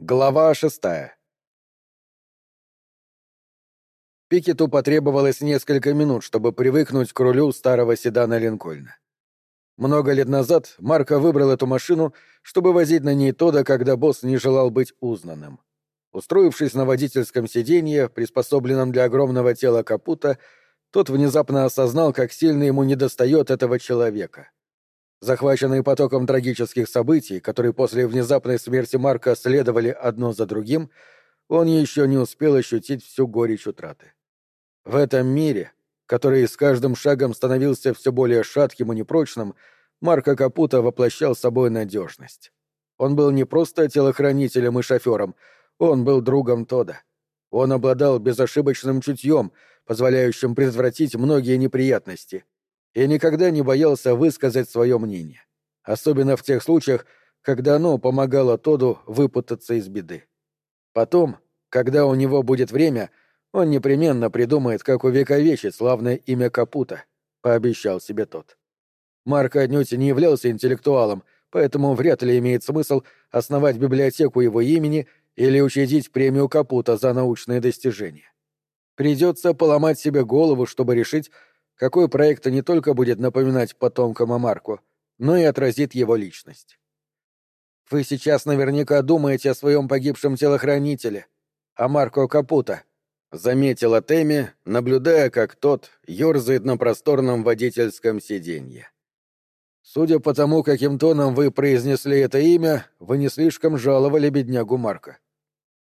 Глава шестая. Пикету потребовалось несколько минут, чтобы привыкнуть к рулю старого седана Линкольна. Много лет назад Марко выбрал эту машину, чтобы возить на ней Тода, когда босс не желал быть узнанным. Устроившись на водительском сиденье, приспособленном для огромного тела капута, тот внезапно осознал, как сильно ему недостает этого человека — Захваченный потоком трагических событий, которые после внезапной смерти Марка следовали одно за другим, он еще не успел ощутить всю горечь утраты. В этом мире, который с каждым шагом становился все более шатким и непрочным, Марко Капута воплощал собой надежность. Он был не просто телохранителем и шофером, он был другом Тода. Он обладал безошибочным чутьем, позволяющим предотвратить многие неприятности — и никогда не боялся высказать свое мнение, особенно в тех случаях, когда оно помогало Тоду выпутаться из беды. Потом, когда у него будет время, он непременно придумает, как увековечить славное имя Капута, — пообещал себе тот. Марк отнюдь не являлся интеллектуалом, поэтому вряд ли имеет смысл основать библиотеку его имени или учредить премию Капута за научные достижения. Придется поломать себе голову, чтобы решить, какой проект не только будет напоминать потомкам о Марку, но и отразит его личность. Вы сейчас наверняка думаете о своем погибшем телохранителе, о Марко Капута, заметила Тэмми, наблюдая, как тот ерзает на просторном водительском сиденье. Судя по тому, каким тоном вы произнесли это имя, вы не слишком жаловали беднягу Марка.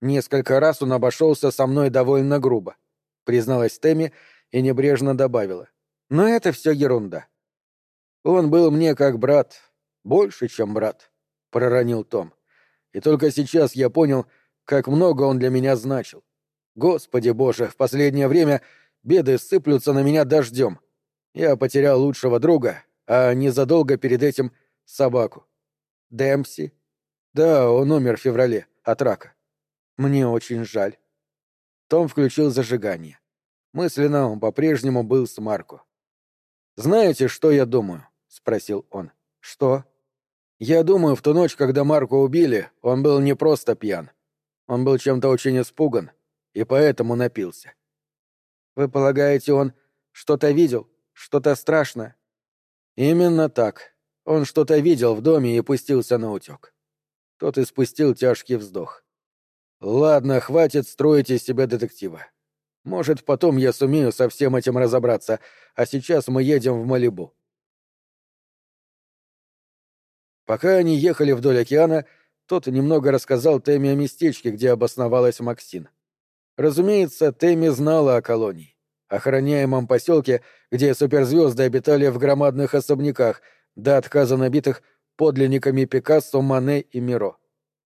Несколько раз он обошелся со мной довольно грубо, призналась Тэмми, и небрежно добавила. «Но это все ерунда». «Он был мне как брат, больше, чем брат», — проронил Том. «И только сейчас я понял, как много он для меня значил. Господи боже, в последнее время беды сыплются на меня дождем. Я потерял лучшего друга, а незадолго перед этим собаку. Дэмпси? Да, он умер в феврале от рака. Мне очень жаль. Том включил зажигание. Мысленно он по-прежнему был с Марко. «Знаете, что я думаю?» — спросил он. «Что?» «Я думаю, в ту ночь, когда Марко убили, он был не просто пьян. Он был чем-то очень испуган, и поэтому напился». «Вы полагаете, он что-то видел? Что-то страшное?» «Именно так. Он что-то видел в доме и пустился на утек». Тот испустил тяжкий вздох. «Ладно, хватит строить из себя детектива. Может, потом я сумею со всем этим разобраться, а сейчас мы едем в Малибу. Пока они ехали вдоль океана, тот немного рассказал Тэмми о местечке, где обосновалась Максин. Разумеется, Тэмми знала о колонии, охраняемом поселке, где суперзвезды обитали в громадных особняках, до отказа набитых подлинниками Пикассо, Мане и Миро.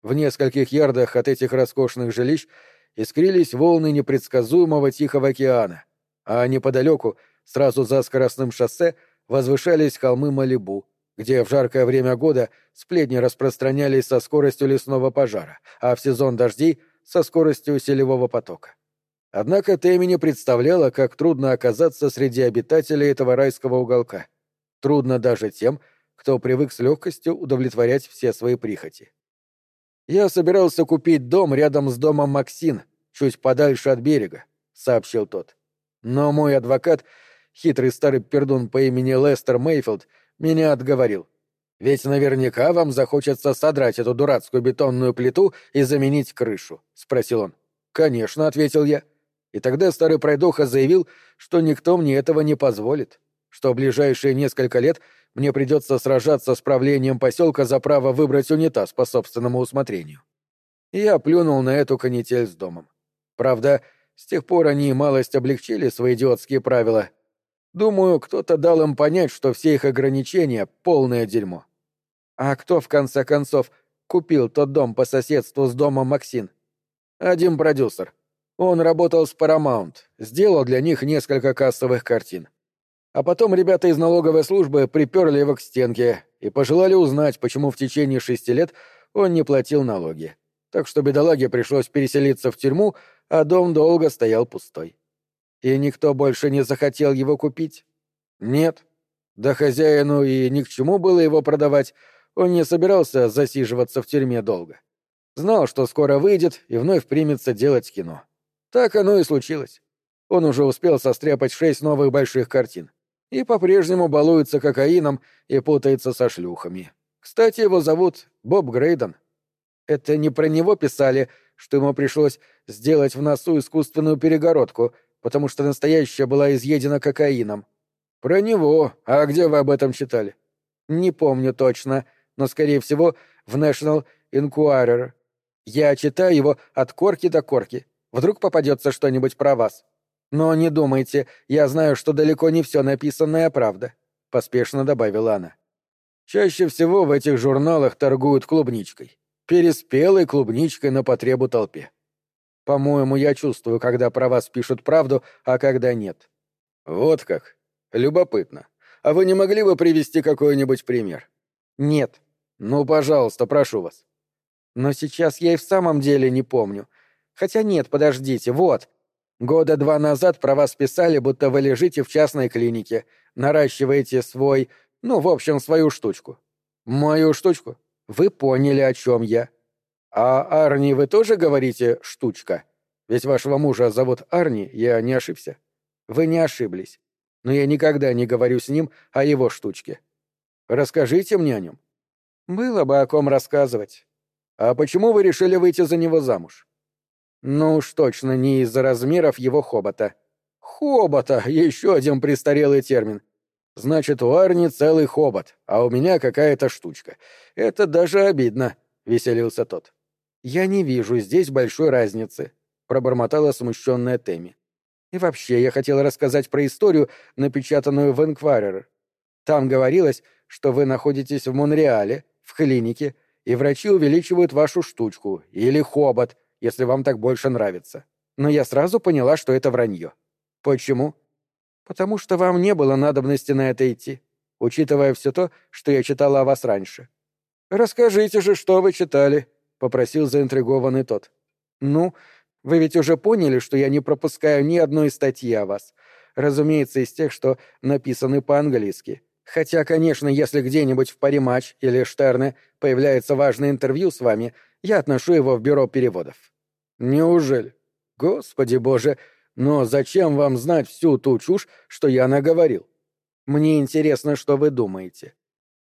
В нескольких ярдах от этих роскошных жилищ искрились волны непредсказуемого Тихого океана, а неподалеку, сразу за скоростным шоссе, возвышались холмы Малибу, где в жаркое время года сплетни распространялись со скоростью лесного пожара, а в сезон дождей — со скоростью селевого потока. Однако Тэмми не представляла, как трудно оказаться среди обитателей этого райского уголка. Трудно даже тем, кто привык с легкостью удовлетворять все свои прихоти. «Я собирался купить дом рядом с домом Максин, чуть подальше от берега», — сообщил тот. «Но мой адвокат, хитрый старый пердун по имени Лестер Мейфилд, меня отговорил. Ведь наверняка вам захочется содрать эту дурацкую бетонную плиту и заменить крышу», — спросил он. «Конечно», — ответил я. И тогда старый пройдоха заявил, что никто мне этого не позволит, что в ближайшие несколько лет мне придется сражаться с правлением поселка за право выбрать унитаз по собственному усмотрению. Я плюнул на эту канитель с домом. Правда, с тех пор они малость облегчили свои идиотские правила. Думаю, кто-то дал им понять, что все их ограничения — полное дерьмо. А кто, в конце концов, купил тот дом по соседству с домом Максин? Один продюсер. Он работал с Paramount, сделал для них несколько кассовых картин. А потом ребята из налоговой службы приперли его к стенке и пожелали узнать, почему в течение шести лет он не платил налоги. Так что бедолаге пришлось переселиться в тюрьму, а дом долго стоял пустой. И никто больше не захотел его купить? Нет. Да хозяину и ни к чему было его продавать, он не собирался засиживаться в тюрьме долго. Знал, что скоро выйдет и вновь примется делать кино. Так оно и случилось. Он уже успел состряпать шесть новых больших картин. И по-прежнему балуется кокаином и путается со шлюхами. Кстати, его зовут Боб Грейден. Это не про него писали, что ему пришлось сделать в носу искусственную перегородку, потому что настоящая была изъедена кокаином. Про него. А где вы об этом читали? Не помню точно, но, скорее всего, в National Enquirer. Я читаю его от корки до корки. Вдруг попадется что-нибудь про вас. Но не думайте, я знаю, что далеко не все написанное правда, поспешно добавила она. Чаще всего в этих журналах торгуют клубничкой. Переспелой клубничкой на потребу толпе. По-моему, я чувствую, когда про вас пишут правду, а когда нет. Вот как. Любопытно. А вы не могли бы привести какой-нибудь пример? Нет. Ну, пожалуйста, прошу вас. Но сейчас я и в самом деле не помню. Хотя нет, подождите, вот. Года два назад про вас писали, будто вы лежите в частной клинике, наращиваете свой, ну, в общем, свою штучку. Мою штучку? Вы поняли, о чем я. А Арни вы тоже говорите «штучка»? Ведь вашего мужа зовут Арни, я не ошибся. Вы не ошиблись. Но я никогда не говорю с ним о его штучке. Расскажите мне о нем. Было бы о ком рассказывать. А почему вы решили выйти за него замуж? Ну уж точно не из-за размеров его хобота. Хобота — еще один престарелый термин. Значит, у Арни целый хобот, а у меня какая-то штучка. Это даже обидно, — веселился тот. Я не вижу здесь большой разницы, — пробормотала смущенная Тэмми. И вообще, я хотела рассказать про историю, напечатанную в Enquirer. Там говорилось, что вы находитесь в Монреале, в клинике, и врачи увеличивают вашу штучку, или хобот, если вам так больше нравится. Но я сразу поняла, что это вранье. Почему? Потому что вам не было надобности на это идти, учитывая все то, что я читала о вас раньше. Расскажите же, что вы читали, попросил заинтригованный тот. Ну, вы ведь уже поняли, что я не пропускаю ни одной статьи о вас. Разумеется, из тех, что написаны по-английски. Хотя, конечно, если где-нибудь в паре матч или Штерне появляется важное интервью с вами, я отношу его в бюро переводов. Неужели? Господи боже, но зачем вам знать всю ту чушь, что я наговорил? Мне интересно, что вы думаете.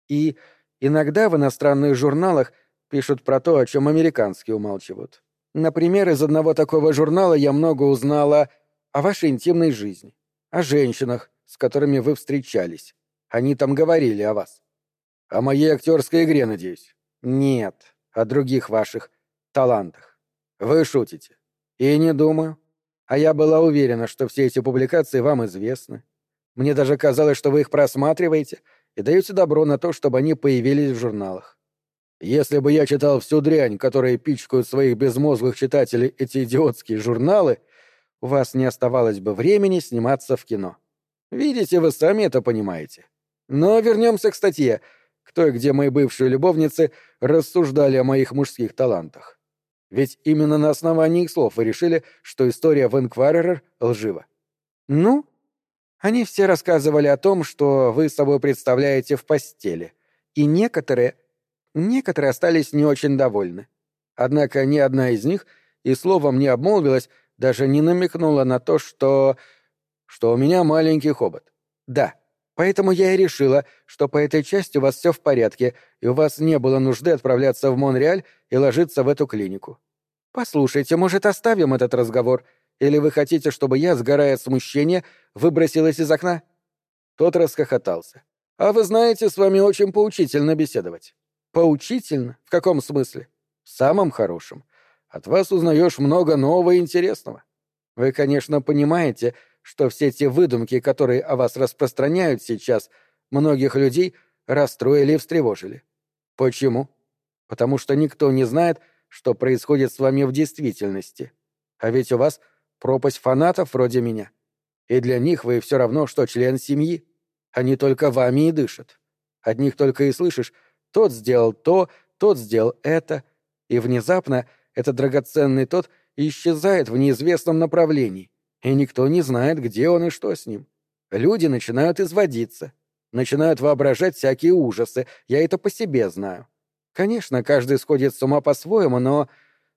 И иногда в иностранных журналах пишут про то, о чем американские умалчивают. Например, из одного такого журнала я много узнала о вашей интимной жизни, о женщинах, с которыми вы встречались. Они там говорили о вас. О моей актерской игре, надеюсь? Нет, о других ваших талантах. Вы шутите. И не думаю. А я была уверена, что все эти публикации вам известны. Мне даже казалось, что вы их просматриваете и даете добро на то, чтобы они появились в журналах. Если бы я читал всю дрянь, которой пичкают своих безмозглых читателей эти идиотские журналы, у вас не оставалось бы времени сниматься в кино. Видите, вы сами это понимаете. Но вернемся к статье. Кто и где мои бывшие любовницы рассуждали о моих мужских талантах. Ведь именно на основании их слов вы решили, что история в Инквайрер лжива. Ну, они все рассказывали о том, что вы собой представляете в постели. И некоторые... Некоторые остались не очень довольны. Однако ни одна из них и словом не обмолвилась, даже не намекнула на то, что... что у меня маленький хобот. Да, Поэтому я и решила, что по этой части у вас все в порядке, и у вас не было нужды отправляться в Монреаль и ложиться в эту клинику. Послушайте, может, оставим этот разговор? Или вы хотите, чтобы я, сгорая от смущения, выбросилась из окна?» Тот расхохотался. «А вы знаете, с вами очень поучительно беседовать». «Поучительно? В каком смысле?» «В самом хорошем. От вас узнаешь много нового и интересного. Вы, конечно, понимаете, что все те выдумки, которые о вас распространяют сейчас, многих людей расстроили и встревожили. Почему? Потому что никто не знает, что происходит с вами в действительности. А ведь у вас пропасть фанатов вроде меня. И для них вы все равно, что член семьи. Они только вами и дышат. От них только и слышишь «тот сделал то, тот сделал это», и внезапно этот драгоценный тот исчезает в неизвестном направлении и никто не знает, где он и что с ним. Люди начинают изводиться, начинают воображать всякие ужасы, я это по себе знаю. Конечно, каждый сходит с ума по-своему, но...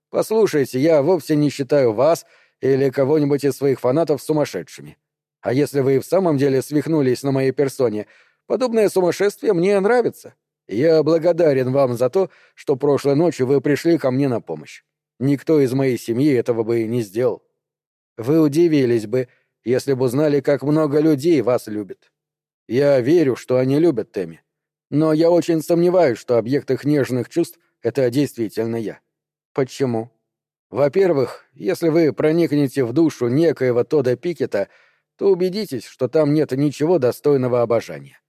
Послушайте, я вовсе не считаю вас или кого-нибудь из своих фанатов сумасшедшими. А если вы и в самом деле свихнулись на моей персоне, подобное сумасшествие мне нравится. Я благодарен вам за то, что прошлой ночью вы пришли ко мне на помощь. Никто из моей семьи этого бы не сделал. Вы удивились бы, если бы узнали, как много людей вас любит. Я верю, что они любят Тэмми. Но я очень сомневаюсь, что объект их нежных чувств — это действительно я. Почему? Во-первых, если вы проникнете в душу некоего Тода Пикета, то убедитесь, что там нет ничего достойного обожания.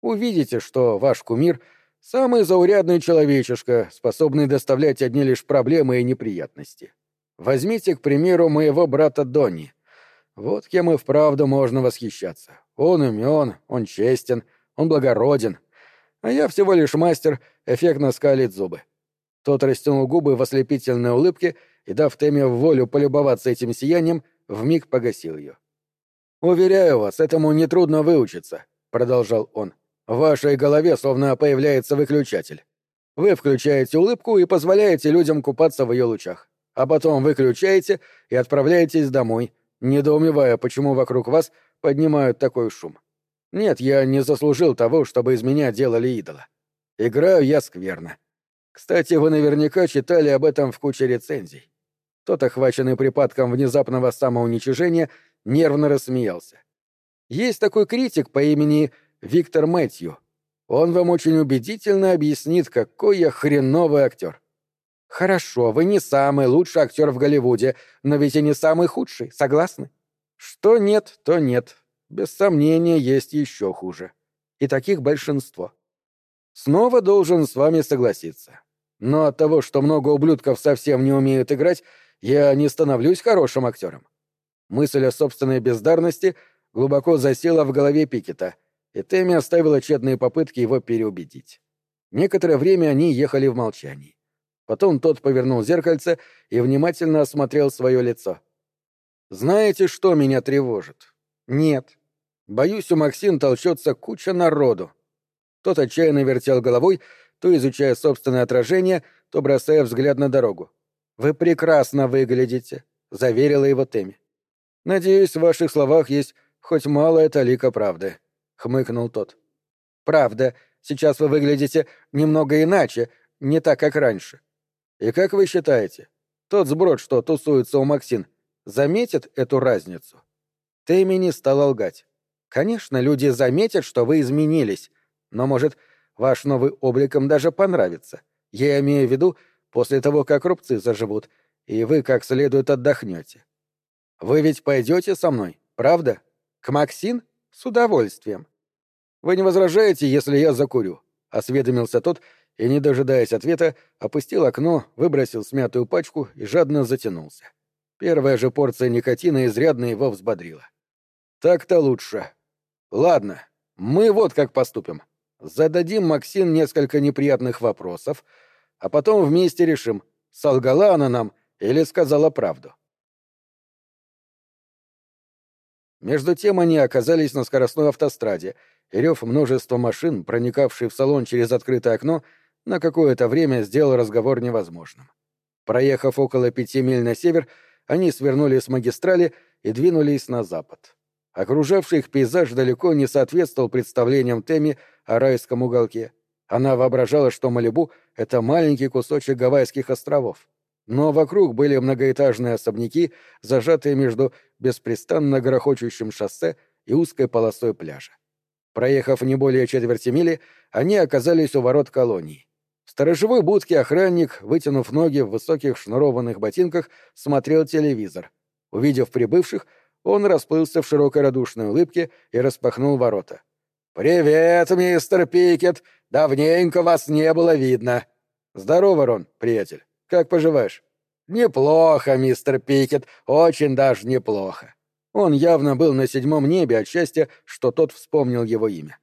Увидите, что ваш кумир — самый заурядный человечишка, способный доставлять одни лишь проблемы и неприятности. Возьмите, к примеру, моего брата Донни. Вот кем и вправду можно восхищаться. Он умен, он честен, он благороден, а я всего лишь мастер эффектно скалить зубы. Тот растянул губы в ослепительной улыбке и, дав Теме волю полюбоваться этим сиянием, вмиг погасил ее. «Уверяю вас, этому нетрудно выучиться», — продолжал он. «В вашей голове словно появляется выключатель. Вы включаете улыбку и позволяете людям купаться в ее лучах. А потом выключаете и отправляетесь домой, недоумевая, почему вокруг вас поднимают такой шум. Нет, я не заслужил того, чтобы из меня делали идола. Играю я скверно. Кстати, вы наверняка читали об этом в куче рецензий. Тот, охваченный припадком внезапного самоуничижения, нервно рассмеялся. Есть такой критик по имени Виктор Мэтью. Он вам очень убедительно объяснит, какой я хреновый актер. Хорошо, вы не самый лучший актер в Голливуде, но ведь и не самый худший, согласны? Что нет, то нет, без сомнения, есть еще хуже. И таких большинство. Снова должен с вами согласиться. Но от того, что много ублюдков совсем не умеют играть, я не становлюсь хорошим актером. Мысль о собственной бездарности глубоко засела в голове Пикета, и Тэмми оставила тщетные попытки его переубедить. Некоторое время они ехали в молчании. Потом тот повернул зеркальце и внимательно осмотрел свое лицо. «Знаете, что меня тревожит?» «Нет. Боюсь, у Максин толчется куча народу». Тот отчаянно вертел головой, то изучая собственное отражение, то бросая взгляд на дорогу. «Вы прекрасно выглядите», — заверила его Тэмми. «Надеюсь, в ваших словах есть хоть малая талика правды», — хмыкнул тот. «Правда. Сейчас вы выглядите немного иначе, не так, как раньше. И как вы считаете, тот сброд, что тусуется у Максин, заметит эту разницу?» Тэмми не стала лгать. «Конечно, люди заметят, что вы изменились, но, может, ваш новый облик им даже понравится. Я имею в виду, после того, как рубцы заживут, и вы как следует отдохнете. Вы ведь пойдете со мной, правда? К Максин? С удовольствием. Вы не возражаете, если я закурю?» — осведомился тот, и, не дожидаясь ответа, опустил окно, выбросил смятую пачку и жадно затянулся. Первая же порция никотина изрядно его взбодрила. Так-то лучше. Ладно, мы вот как поступим. Зададим Максин несколько неприятных вопросов, а потом вместе решим, солгала она нам или сказала правду. Между тем они оказались на скоростной автостраде, и рев множества машин, проникавший в салон через открытое окно, на какое-то время сделал разговор невозможным. Проехав около пяти миль на север, они свернули с магистрали и двинулись на запад. Окружавший их пейзаж далеко не соответствовал представлениям Теми о райском уголке. Она воображала, что Малибу — это маленький кусочек Гавайских островов. Но вокруг были многоэтажные особняки, зажатые между беспрестанно грохочущим шоссе и узкой полосой пляжа. Проехав не более четверти мили, они оказались у ворот колонии. Сторожевой будке охранник, вытянув ноги в высоких шнурованных ботинках, смотрел телевизор. Увидев прибывших, он расплылся в широкой радушной улыбке и распахнул ворота. «Привет, мистер Пикет! Давненько вас не было видно!» «Здорово, Рон, приятель. Как поживаешь?» «Неплохо, мистер Пикет, очень даже неплохо». Он явно был на седьмом небе от счастья, что тот вспомнил его имя.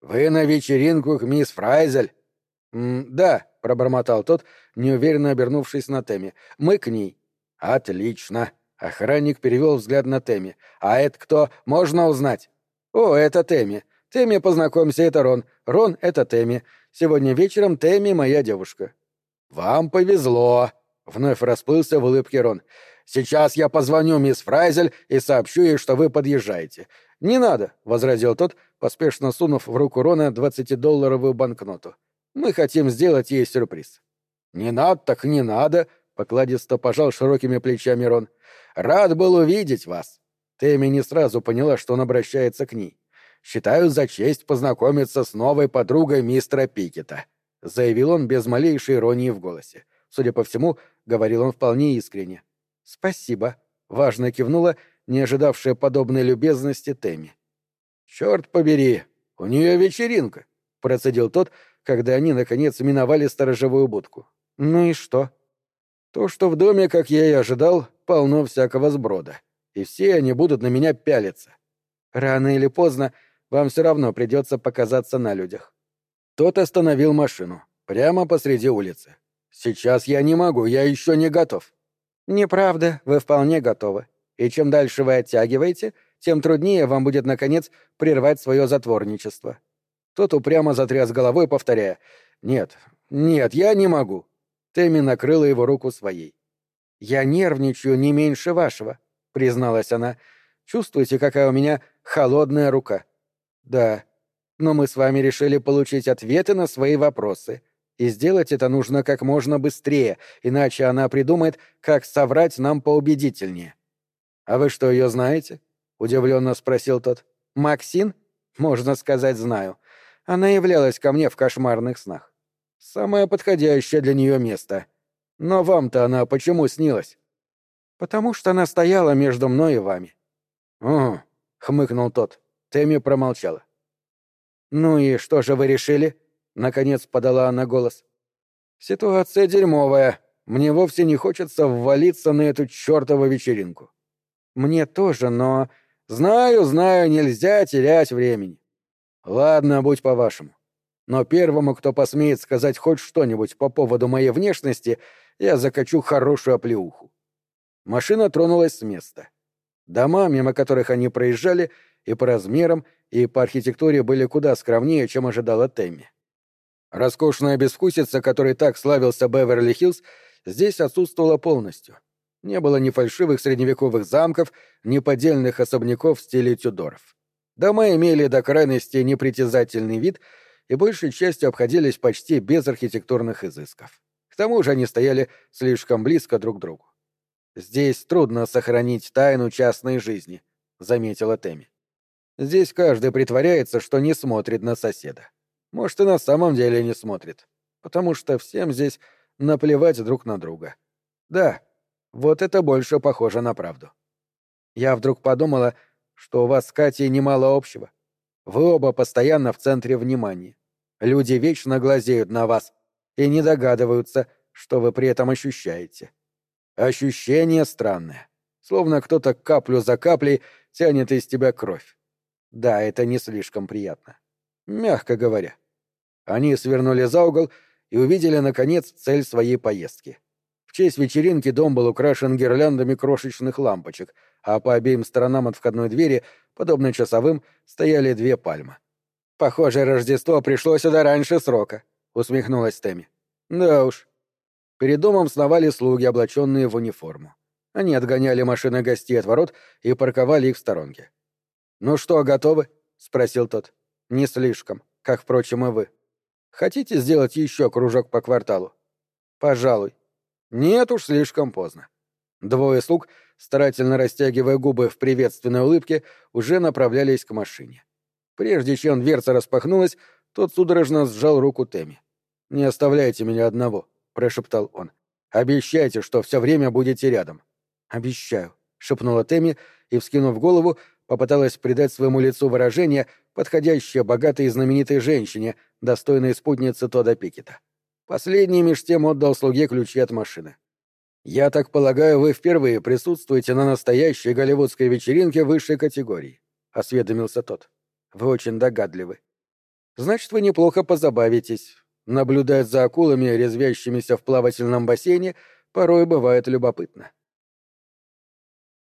«Вы на вечеринку к мисс Фрайзель?» «Да», — пробормотал тот, неуверенно обернувшись на Тэмми. «Мы к ней». «Отлично. Охранник перевел взгляд на Тэмми. «А это кто? Можно узнать?» «О, это Тэмми. Тэмми, познакомься, это Рон. Рон — это Тэмми. Сегодня вечером Тэмми моя девушка». «Вам повезло», — вновь расплылся в улыбке Рон. «Сейчас я позвоню мисс Фрайзель и сообщу ей, что вы подъезжаете». «Не надо», — возразил тот, поспешно сунув в руку Рона двадцатидолларовую банкноту. «Мы хотим сделать ей сюрприз». «Не надо, так не надо», — покладисто пожал широкими плечами Рон. «Рад был увидеть вас». Тэмми не сразу поняла, что он обращается к ней. «Считаю за честь познакомиться с новой подругой мистера Пикета», — заявил он без малейшей иронии в голосе. Судя по всему, говорил он вполне искренне. «Спасибо», — важно кивнула, не ожидавшая подобной любезности Тэмми. «Черт побери, у нее вечеринка», — процедил тот, когда они, наконец, миновали сторожевую будку. «Ну и что?» «То, что в доме, как я и ожидал, полно всякого сброда, и все они будут на меня пялиться. Рано или поздно вам все равно придется показаться на людях». Тот остановил машину, прямо посреди улицы. «Сейчас я не могу, я еще не готов». «Неправда, вы вполне готовы. И чем дальше вы оттягиваете, тем труднее вам будет, наконец, прервать свое затворничество». Тот упрямо затряс головой, повторяя «Нет, нет, я не могу». Тэмми накрыла его руку своей. «Я нервничаю не меньше вашего», — призналась она. «Чувствуете, какая у меня холодная рука?» «Да. Но мы с вами решили получить ответы на свои вопросы. И сделать это нужно как можно быстрее, иначе она придумает, как соврать нам поубедительнее. «А вы что, ее знаете?» — удивленно спросил тот. «Максин? Можно сказать, знаю. Она являлась ко мне в кошмарных снах. Самое подходящее для нее место. Но вам-то она почему снилась?» «Потому что она стояла между мной и вами». «Угу», — хмыкнул тот. Тэмми промолчала. «Ну и что же вы решили?» — наконец подала она голос. «Ситуация дерьмовая. Мне вовсе не хочется ввалиться на эту чертову вечеринку». «Мне тоже, но...» «Знаю, знаю, нельзя терять времени». «Ладно, будь по-вашему. Но первому, кто посмеет сказать хоть что-нибудь по поводу моей внешности, я закачу хорошую оплеуху». Машина тронулась с места. Дома, мимо которых они проезжали, и по размерам, и по архитектуре были куда скромнее, чем ожидала Тэмми. Роскошная безвкусица, которой так славился Беверли-Хиллз, здесь отсутствовала полностью. Не было ни фальшивых средневековых замков, ни поддельных особняков в стиле Тюдоров. Дома имели до крайности непритязательный вид и большей частью обходились почти без архитектурных изысков. К тому же они стояли слишком близко друг к другу. «Здесь трудно сохранить тайну частной жизни», — заметила Тэмми. «Здесь каждый притворяется, что не смотрит на соседа. Может, и на самом деле не смотрит. Потому что всем здесь наплевать друг на друга. Да, вот это больше похоже на правду. Я вдруг подумала, что у вас с Катей немало общего. Вы оба постоянно в центре внимания. Люди вечно глазеют на вас и не догадываются, что вы при этом ощущаете. Ощущение странное. Словно кто-то каплю за каплей тянет из тебя кровь. Да, это не слишком приятно. Мягко говоря. Они свернули за угол и увидели, наконец, цель своей поездки. В честь вечеринки дом был украшен гирляндами крошечных лампочек, а по обеим сторонам от входной двери, подобно часовым, стояли две пальмы. «Похоже, Рождество пришло сюда раньше срока», — усмехнулась Тэмми. «Да уж». Перед домом сновали слуги, облаченные в униформу. Они отгоняли машины гостей от ворот и парковали их в сторонке. «Ну что, готовы?» — спросил тот. «Не слишком, как, впрочем, и вы». Хотите сделать еще кружок по кварталу? Пожалуй. Нет уж, слишком поздно. Двое слуг, старательно растягивая губы в приветственной улыбке, уже направлялись к машине. Прежде чем дверца распахнулась, тот судорожно сжал руку Тэмми. «Не оставляйте меня одного», — прошептал он. «Обещайте, что все время будете рядом». «Обещаю», — шепнула Тэмми и, вскинув голову, попыталась придать своему лицу выражение, подходящее богатой и знаменитой женщине, достойной спутницы Тода Пикета. Последний меж тем отдал слуге ключи от машины. «Я так полагаю, вы впервые присутствуете на настоящей голливудской вечеринке высшей категории», — осведомился тот. «Вы очень догадливы. Значит, вы неплохо позабавитесь. Наблюдать за акулами, резвящимися в плавательном бассейне, порой бывает любопытно».